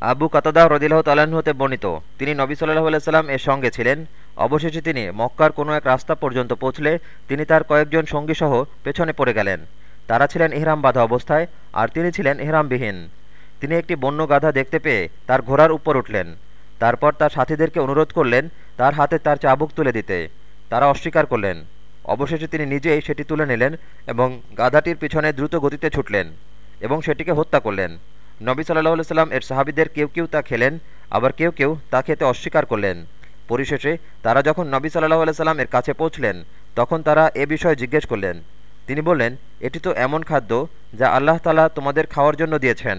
আবু কাতাদা রদিল্লাহ তালাহ হতে বর্ণিত। তিনি নবী সাল্লাহ আলাইসাল্লাম এর সঙ্গে ছিলেন। অবশেষে তিনি মক্কার কোনো এক রাস্তা পর্যন্ত পৌঁছলে তিনি তার কয়েকজন সঙ্গীসহ পেছনে পড়ে গেলেন। তারা ছিলেন ইহরাম বাঁধা অবস্থায় আর তিনি ছিলেন ইহরামবিহীন। তিনি একটি বন্য গাধা দেখতে পেয়ে তার ঘোড়ার উপর উঠলেন। তারপর তার সাথীদেরকে অনুরোধ করলেন তার হাতে তার চাবুক তুলে দিতে। তারা অস্বীকার করলেন। অবশেষে তিনি নিজেই সেটি তুলে নিলেন এবং গাধাটির পিছনে দ্রুত গতিতে ছুটলেন এবং সেটিকে হত্যা করলেন। নবী সাল্লাহ সাল্লাম এর সাহাবিদের কেউ কেউ তা খেলেন, আবার কেউ কেউ তা খেতে অস্বীকার করলেন। পরিশেষে তারা যখন নবী সাল্লাহ সাল্লাম এর কাছে পৌঁছলেন, তখন তারা এ বিষয়ে জিজ্ঞেস করলেন। তিনি বললেন, এটি তো এমন খাদ্য যা আল্লাহ তালা তোমাদের খাওয়ার জন্য দিয়েছেন।